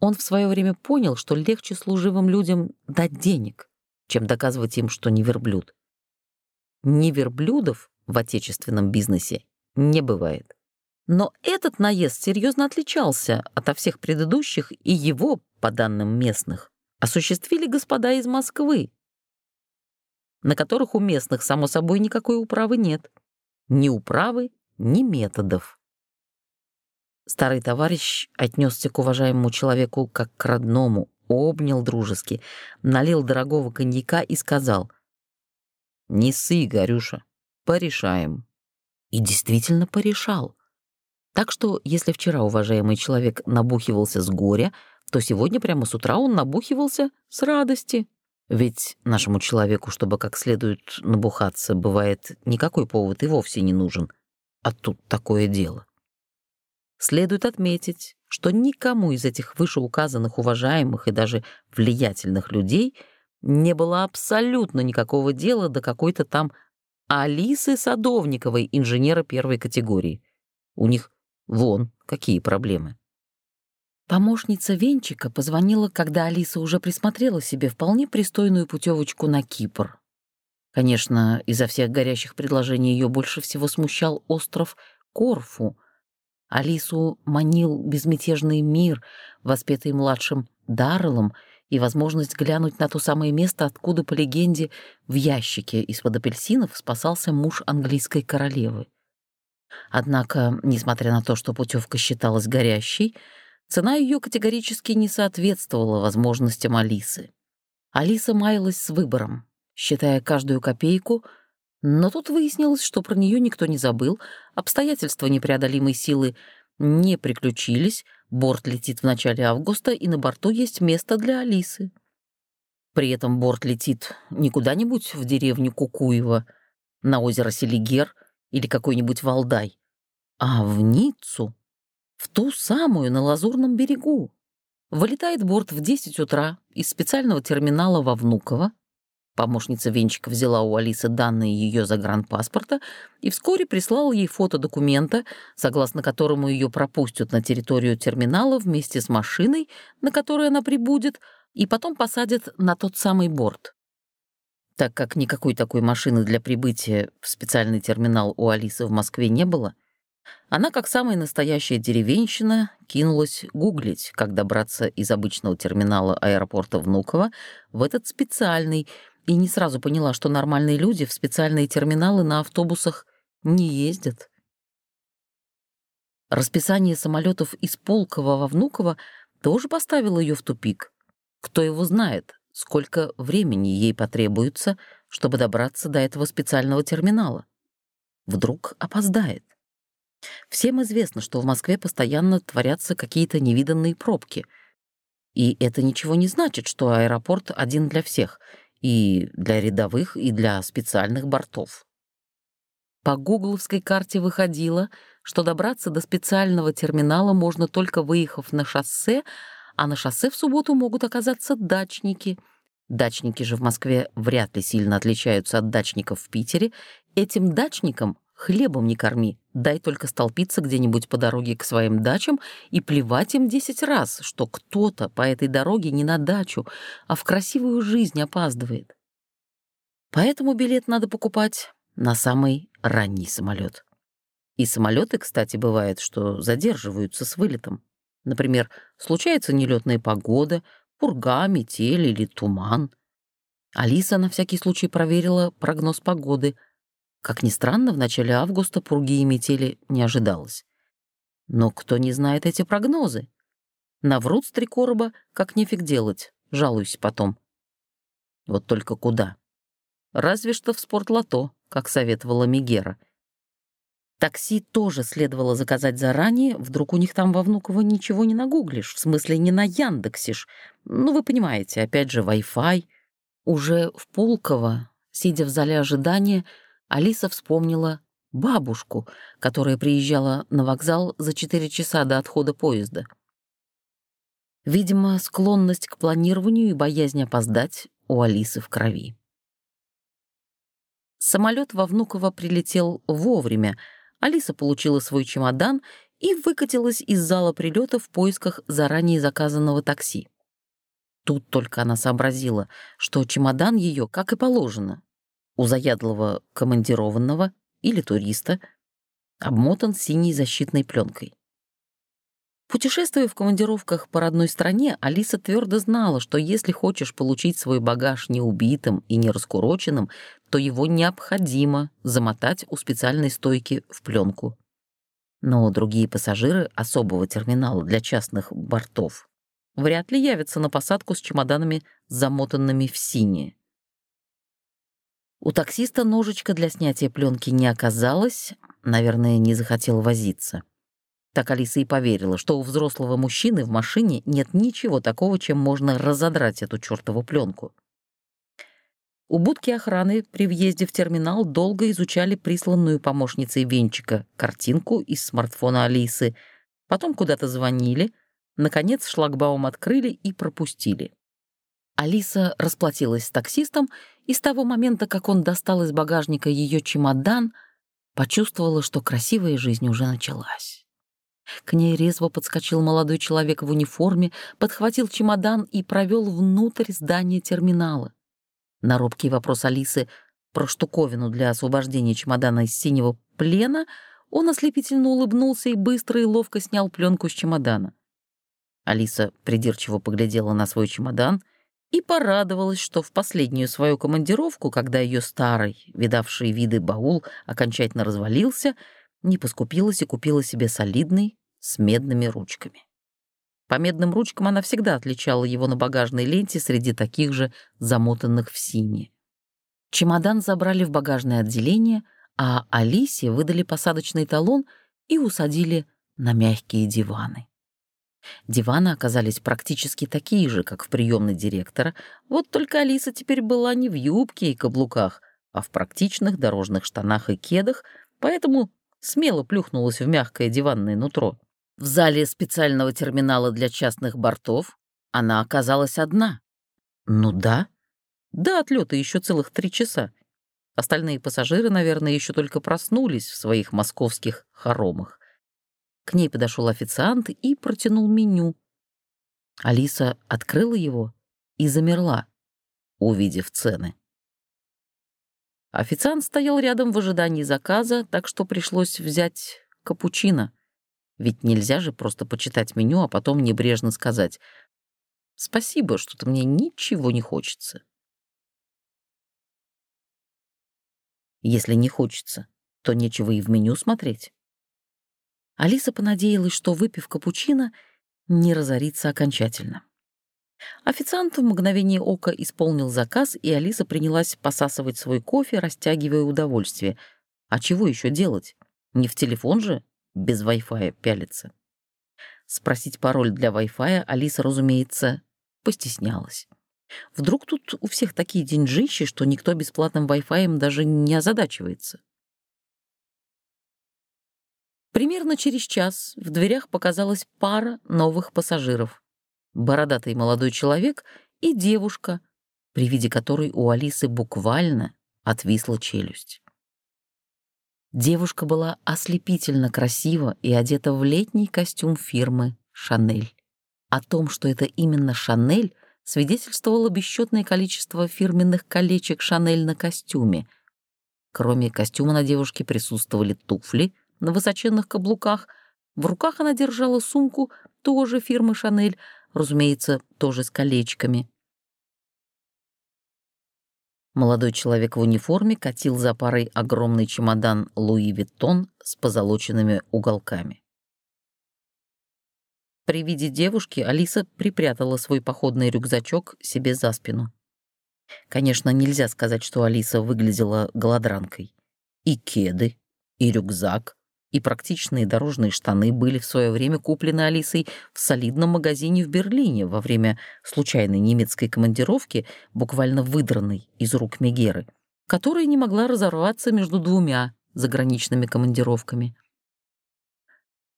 A: Он в свое время понял, что легче служивым людям дать денег, чем доказывать им, что не верблюд. Не верблюдов в отечественном бизнесе не бывает. Но этот наезд серьезно отличался от всех предыдущих, и его, по данным местных, осуществили господа из Москвы, на которых у местных, само собой, никакой управы нет. Ни управы, ни методов. Старый товарищ отнесся к уважаемому человеку как к родному, обнял дружески, налил дорогого коньяка и сказал «Не ссы, Горюша, порешаем». И действительно порешал. Так что, если вчера уважаемый человек набухивался с горя, то сегодня прямо с утра он набухивался с радости. Ведь нашему человеку, чтобы как следует набухаться, бывает, никакой повод и вовсе не нужен. А тут такое дело. Следует отметить, что никому из этих вышеуказанных уважаемых и даже влиятельных людей не было абсолютно никакого дела до какой-то там Алисы Садовниковой, инженера первой категории. У них вон какие проблемы. Помощница Венчика позвонила, когда Алиса уже присмотрела себе вполне пристойную путевочку на Кипр. Конечно, изо всех горящих предложений ее больше всего смущал остров Корфу — Алису манил безмятежный мир, воспетый младшим Дарреллом, и возможность глянуть на то самое место, откуда, по легенде, в ящике из-под апельсинов спасался муж английской королевы. Однако, несмотря на то, что путевка считалась горящей, цена ее категорически не соответствовала возможностям Алисы. Алиса маялась с выбором, считая каждую копейку — но тут выяснилось, что про нее никто не забыл, обстоятельства непреодолимой силы не приключились, борт летит в начале августа, и на борту есть место для Алисы. При этом борт летит не куда-нибудь в деревню Кукуево, на озеро Селигер или какой-нибудь Валдай, а в Ниццу, в ту самую на Лазурном берегу. Вылетает борт в 10 утра из специального терминала во Внуково, Помощница Венчика взяла у Алисы данные ее загранпаспорта и вскоре прислала ей фото документа, согласно которому ее пропустят на территорию терминала вместе с машиной, на которой она прибудет, и потом посадят на тот самый борт. Так как никакой такой машины для прибытия в специальный терминал у Алисы в Москве не было, она, как самая настоящая деревенщина, кинулась гуглить, как добраться из обычного терминала аэропорта Внуково в этот специальный, и не сразу поняла, что нормальные люди в специальные терминалы на автобусах не ездят. Расписание самолетов из Пулково во Внуково тоже поставило ее в тупик. Кто его знает, сколько времени ей потребуется, чтобы добраться до этого специального терминала. Вдруг опоздает. Всем известно, что в Москве постоянно творятся какие-то невиданные пробки. И это ничего не значит, что аэропорт один для всех — и для рядовых, и для специальных бортов. По гугловской карте выходило, что добраться до специального терминала можно только выехав на шоссе, а на шоссе в субботу могут оказаться дачники. Дачники же в Москве вряд ли сильно отличаются от дачников в Питере. Этим дачникам Хлебом не корми, дай только столпиться где-нибудь по дороге к своим дачам и плевать им десять раз, что кто-то по этой дороге не на дачу, а в красивую жизнь опаздывает. Поэтому билет надо покупать на самый ранний самолет. И самолеты, кстати, бывает, что задерживаются с вылетом. Например, случается нелетная погода, пурга, метель или туман. Алиса на всякий случай проверила прогноз погоды — как ни странно, в начале августа пурги и метели не ожидалось. Но кто не знает эти прогнозы? Наврут с три короба, как нефиг делать, жалуюсь потом. Вот только куда? Разве что в спортлото, как советовала Мигера. Такси тоже следовало заказать заранее, вдруг у них там во Внуково ничего не нагуглишь, в смысле не на Яндексишь. Ну, вы понимаете, опять же, Wi-Fi. Уже в Пулково, сидя в зале ожидания, Алиса вспомнила бабушку, которая приезжала на вокзал за 4 часа до отхода поезда. Видимо, склонность к планированию и боязнь опоздать у Алисы в крови. Самолет во Внуково прилетел вовремя. Алиса получила свой чемодан и выкатилась из зала прилета в поисках заранее заказанного такси. Тут только она сообразила, что чемодан ее, как и положено, у заядлого командированного или туриста, обмотан синей защитной пленкой. Путешествуя в командировках по родной стране, Алиса твердо знала, что если хочешь получить свой багаж неубитым и не раскуроченным, то его необходимо замотать у специальной стойки в пленку. Но другие пассажиры особого терминала для частных бортов вряд ли явятся на посадку с чемоданами, замотанными в синее. У таксиста ножичка для снятия пленки не оказалось, наверное, не захотел возиться. Так Алиса и поверила, что у взрослого мужчины в машине нет ничего такого, чем можно разодрать эту чертову пленку. У будки охраны при въезде в терминал долго изучали присланную помощницей Венчика картинку из смартфона Алисы, потом куда-то звонили, наконец шлагбаум открыли и пропустили. Алиса расплатилась с таксистом, и с того момента, как он достал из багажника ее чемодан, почувствовала, что красивая жизнь уже началась. К ней резво подскочил молодой человек в униформе, подхватил чемодан и провел внутрь здания терминала. На робкий вопрос Алисы про штуковину для освобождения чемодана из синего плена он ослепительно улыбнулся и быстро и ловко снял пленку с чемодана. Алиса придирчиво поглядела на свой чемодан и порадовалась, что в последнюю свою командировку, когда ее старый, видавший виды баул, окончательно развалился — не поскупилась и купила себе солидный с медными ручками. По медным ручкам она всегда отличала его на багажной ленте среди таких же замотанных в сине. Чемодан забрали в багажное отделение, а Алисе выдали посадочный талон и усадили на мягкие диваны. Диваны оказались практически такие же, как в приемной директора, вот только Алиса теперь была не в юбке и каблуках, а в практичных дорожных штанах и кедах, поэтому смело плюхнулась в мягкое диванное нутро. В зале специального терминала для частных бортов она оказалась одна. Ну да. До отлета еще целых три часа. Остальные пассажиры, наверное, еще только проснулись в своих московских хоромах. К ней подошел официант и протянул меню. Алиса открыла его и замерла, увидев цены. Официант стоял рядом в ожидании заказа, так что пришлось взять капучино. Ведь нельзя же просто почитать меню, а потом небрежно сказать «Спасибо, что-то мне ничего не хочется». Если не хочется, то нечего и в меню смотреть. Алиса понадеялась, что, выпив капучино, не разорится окончательно. Официант в мгновение ока исполнил заказ, и Алиса принялась посасывать свой кофе, растягивая удовольствие. А чего еще делать? Не в телефон же без Wi-Fi пялиться. Спросить пароль для Wi-Fi Алиса, разумеется, постеснялась. Вдруг тут у всех такие деньжищи, что никто бесплатным Wi-Fi даже не озадачивается. Примерно через час в дверях показалась пара новых пассажиров бородатый молодой человек и девушка, при виде которой у Алисы буквально отвисла челюсть. Девушка была ослепительно красива и одета в летний костюм фирмы «Шанель». О том, что это именно «Шанель», свидетельствовало бесчетное количество фирменных колечек «Шанель» на костюме. Кроме костюма на девушке присутствовали туфли на высоченных каблуках, в руках она держала сумку тоже фирмы «Шанель», разумеется, тоже с колечками. Молодой человек в униформе катил за парой огромный чемодан Луи Виттон с позолоченными уголками. При виде девушки Алиса припрятала свой походный рюкзачок себе за спину. Конечно, нельзя сказать, что Алиса выглядела голодранкой. И кеды, и рюкзак, и практичные дорожные штаны были в свое время куплены Алисой в солидном магазине в Берлине во время случайной немецкой командировки, буквально выдранной из рук Мегеры, которая не могла разорваться между двумя заграничными командировками.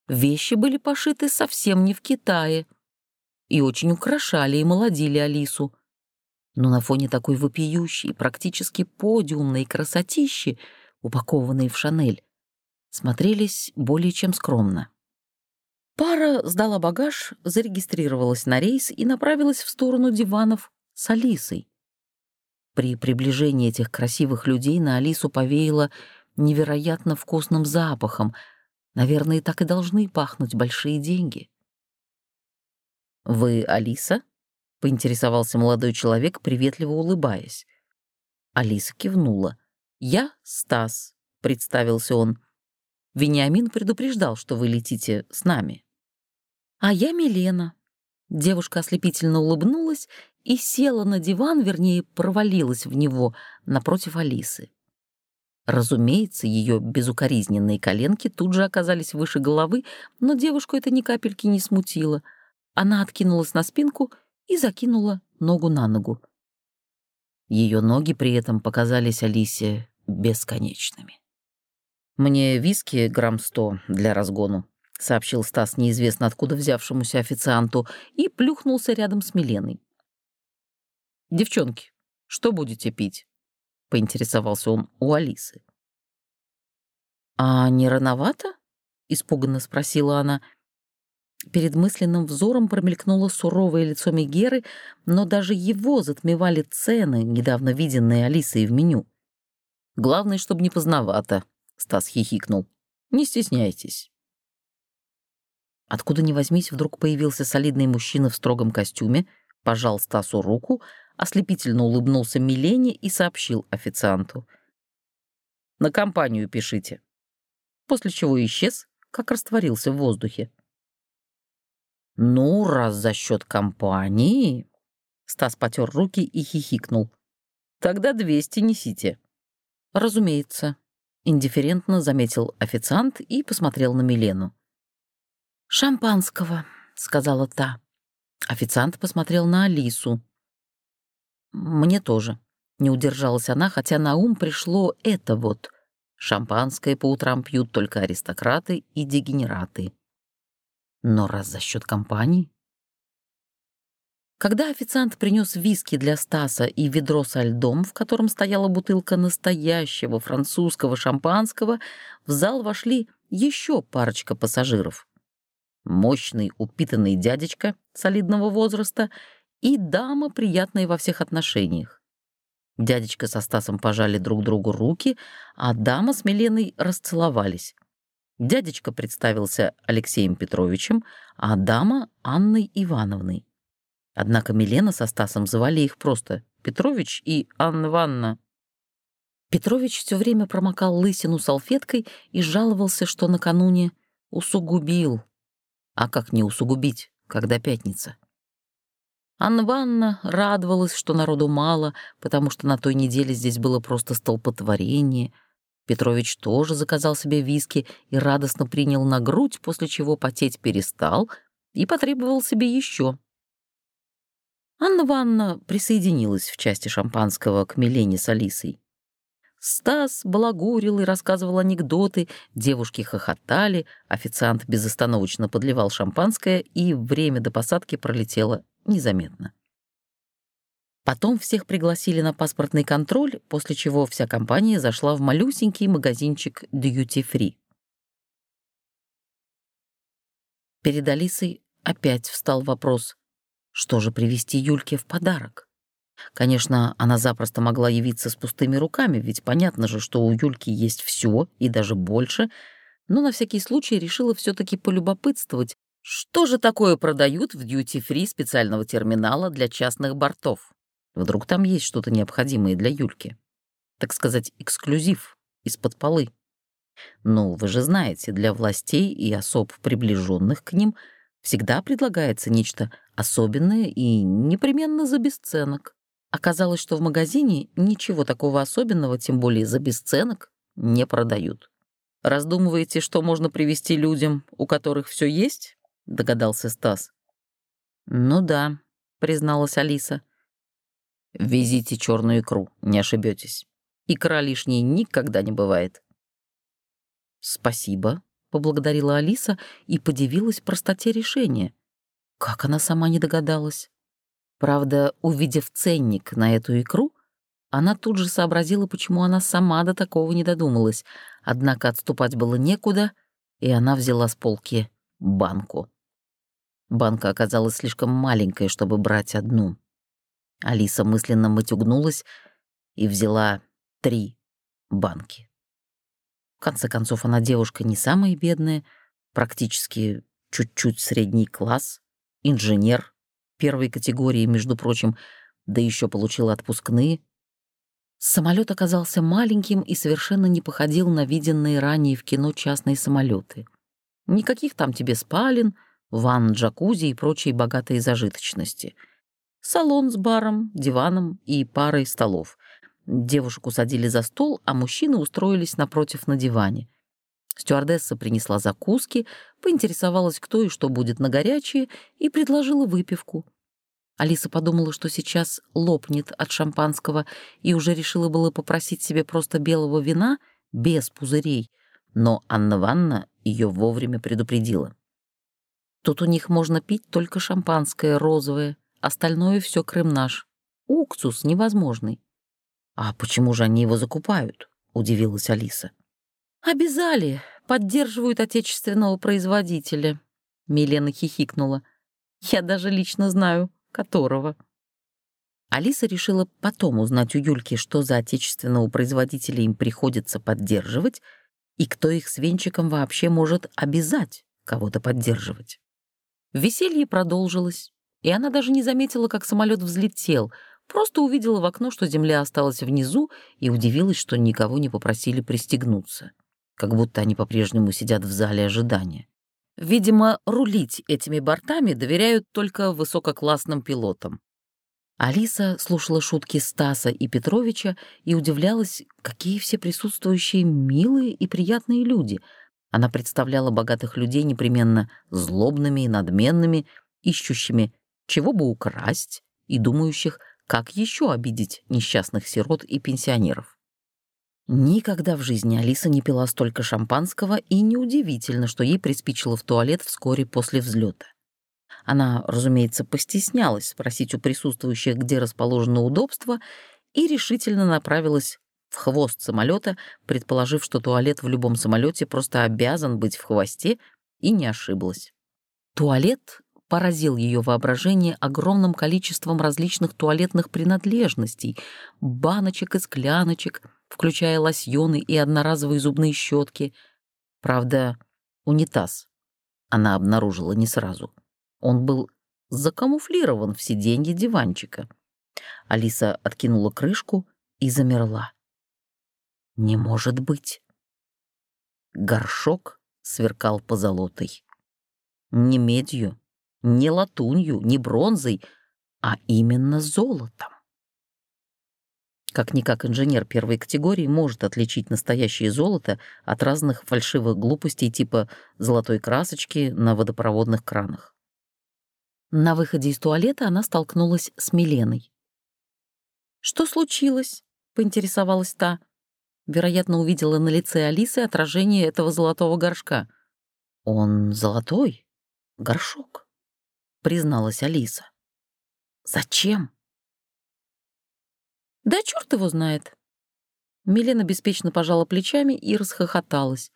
A: Вещи были пошиты совсем не в Китае и очень украшали и молодили Алису. Но на фоне такой вопиющей, практически подиумной красотищи, упакованной в Шанель, смотрелись более чем скромно. Пара сдала багаж, зарегистрировалась на рейс и направилась в сторону диванов с Алисой. При приближении этих красивых людей на Алису повеяло невероятно вкусным запахом. Наверное, так и должны пахнуть большие деньги. «Вы Алиса?» — поинтересовался молодой человек, приветливо улыбаясь. Алиса кивнула. «Я Стас», — представился он. Вениамин предупреждал, что вы летите с нами. А я Милена. Девушка ослепительно улыбнулась и села на диван, вернее, провалилась в него напротив Алисы. Разумеется, ее безукоризненные коленки тут же оказались выше головы, но девушку это ни капельки не смутило. Она откинулась на спинку и закинула ногу на ногу. Ее ноги при этом показались Алисе бесконечными. «Мне виски грамм сто для разгону», — сообщил Стас неизвестно откуда взявшемуся официанту и плюхнулся рядом с Миленой. «Девчонки, что будете пить?» — поинтересовался он у Алисы. «А не рановато?» — испуганно спросила она. Перед мысленным взором промелькнуло суровое лицо Мегеры, но даже его затмевали цены, недавно виденные Алисой в меню. «Главное, чтобы не поздновато», Стас хихикнул. «Не стесняйтесь». Откуда ни возьмись, вдруг появился солидный мужчина в строгом костюме, пожал Стасу руку, ослепительно улыбнулся Милене и сообщил официанту. «На компанию пишите». После чего исчез, как растворился в воздухе. «Ну, раз за счет компании...» Стас потер руки и хихикнул. «Тогда двести несите». «Разумеется», Индифферентно заметил официант и посмотрел на Милену. «Шампанского», — сказала та. Официант посмотрел на Алису. «Мне тоже», — не удержалась она, хотя на ум пришло это вот. Шампанское по утрам пьют только аристократы и дегенераты. Но раз за счет компании... Когда официант принес виски для Стаса и ведро со льдом, в котором стояла бутылка настоящего французского шампанского, в зал вошли еще парочка пассажиров. Мощный упитанный дядечка солидного возраста и дама, приятная во всех отношениях. Дядечка со Стасом пожали друг другу руки, а дама с Миленой расцеловались. Дядечка представился Алексеем Петровичем, а дама — Анной Ивановной. Однако Милена со Стасом звали их просто Петрович и Анна Ванна. Петрович все время промокал лысину салфеткой и жаловался, что накануне усугубил. А как не усугубить, когда пятница? Анна Ванна радовалась, что народу мало, потому что на той неделе здесь было просто столпотворение. Петрович тоже заказал себе виски и радостно принял на грудь, после чего потеть перестал и потребовал себе еще. Анна Ванна присоединилась в части шампанского к Милене с Алисой. Стас балагурил и рассказывал анекдоты, девушки хохотали, официант безостановочно подливал шампанское, и время до посадки пролетело незаметно. Потом всех пригласили на паспортный контроль, после чего вся компания зашла в малюсенький магазинчик Duty Free. Перед Алисой опять встал вопрос, что же привезти Юльке в подарок? Конечно, она запросто могла явиться с пустыми руками, ведь понятно же, что у Юльки есть все и даже больше, но на всякий случай решила все таки полюбопытствовать, что же такое продают в дьюти-фри специального терминала для частных бортов. Вдруг там есть что-то необходимое для Юльки. Так сказать, эксклюзив из-под полы. Ну, вы же знаете, для властей и особ, приближенных к ним — Всегда предлагается нечто особенное и непременно за бесценок. Оказалось, что в магазине ничего такого особенного, тем более за бесценок, не продают. Раздумываете, что можно привести людям, у которых все есть?» — догадался Стас. «Ну да», — призналась Алиса. «Везите черную икру, не ошибетесь. Икра лишней никогда не бывает». «Спасибо», — поблагодарила Алиса и подивилась простоте решения. Как она сама не догадалась? Правда, увидев ценник на эту икру, она тут же сообразила, почему она сама до такого не додумалась, однако отступать было некуда, и она взяла с полки банку. Банка оказалась слишком маленькой, чтобы брать одну. Алиса мысленно матюгнулась и взяла три банки. В конце концов, она девушка не самая бедная, практически чуть-чуть средний класс, инженер первой категории, между прочим, да еще получила отпускные. Самолет оказался маленьким и совершенно не походил на виденные ранее в кино частные самолеты. Никаких там тебе спален, ванн, джакузи и прочей богатой зажиточности. Салон с баром, диваном и парой столов. Девушек усадили за стол, а мужчины устроились напротив на диване. Стюардесса принесла закуски, поинтересовалась, кто и что будет на горячее, и предложила выпивку. Алиса подумала, что сейчас лопнет от шампанского, и уже решила было попросить себе просто белого вина без пузырей, но Анна Ванна ее вовремя предупредила. Тут у них можно пить только шампанское розовое, остальное все Крым наш. Уксус невозможный. «А почему же они его закупают?» — удивилась Алиса. «Обязали, поддерживают отечественного производителя», — Милена хихикнула. «Я даже лично знаю, которого». Алиса решила потом узнать у Юльки, что за отечественного производителя им приходится поддерживать и кто их с венчиком вообще может обязать кого-то поддерживать. Веселье продолжилось, и она даже не заметила, как самолет взлетел, просто увидела в окно, что земля осталась внизу, и удивилась, что никого не попросили пристегнуться как будто они по-прежнему сидят в зале ожидания. Видимо, рулить этими бортами доверяют только высококлассным пилотам. Алиса слушала шутки Стаса и Петровича и удивлялась, какие все присутствующие милые и приятные люди. Она представляла богатых людей непременно злобными и надменными, ищущими, чего бы украсть, и думающих, как еще обидеть несчастных сирот и пенсионеров. Никогда в жизни Алиса не пила столько шампанского, и неудивительно, что ей приспичило в туалет вскоре после взлета. Она, разумеется, постеснялась спросить у присутствующих, где расположено удобство, и решительно направилась в хвост самолета, предположив, что туалет в любом самолете просто обязан быть в хвосте, и не ошиблась. Туалет поразил ее воображение огромным количеством различных туалетных принадлежностей, баночек и скляночек — включая лосьоны и одноразовые зубные щетки. Правда, унитаз она обнаружила не сразу. Он был закамуфлирован в сиденье диванчика. Алиса откинула крышку и замерла. «Не может быть!» Горшок сверкал позолотой. Не медью, не латунью, не бронзой, а именно золотом. Как-никак инженер первой категории может отличить настоящее золото от разных фальшивых глупостей типа золотой красочки на водопроводных кранах. На выходе из туалета она столкнулась с Миленой. «Что случилось?» — поинтересовалась та. Вероятно, увидела на лице Алисы отражение этого золотого горшка. «Он золотой? Горшок?» — призналась Алиса. «Зачем?» Да черт его знает. Милена беспечно пожала плечами и расхохоталась.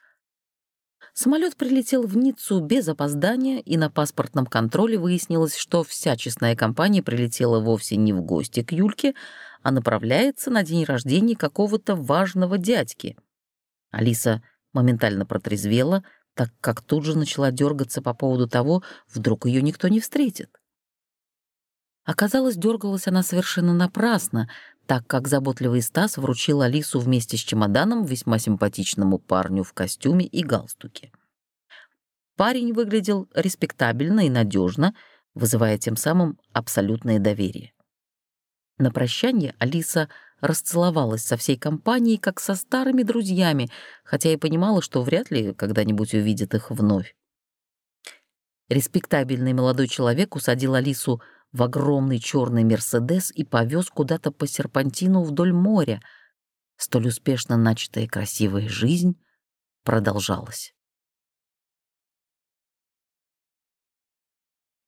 A: Самолет прилетел в Ниццу без опоздания, и на паспортном контроле выяснилось, что вся честная компания прилетела вовсе не в гости к Юльке, а направляется на день рождения какого-то важного дядьки. Алиса моментально протрезвела, так как тут же начала дергаться по поводу того, вдруг ее никто не встретит. Оказалось, дергалась она совершенно напрасно, так как заботливый Стас вручил Алису вместе с чемоданом весьма симпатичному парню в костюме и галстуке. Парень выглядел респектабельно и надежно, вызывая тем самым абсолютное доверие. На прощание Алиса расцеловалась со всей компанией, как со старыми друзьями, хотя и понимала, что вряд ли когда-нибудь увидит их вновь. Респектабельный молодой человек усадил Алису в огромный черный «Мерседес» и повез куда-то по серпантину вдоль моря. Столь успешно начатая красивая жизнь продолжалась.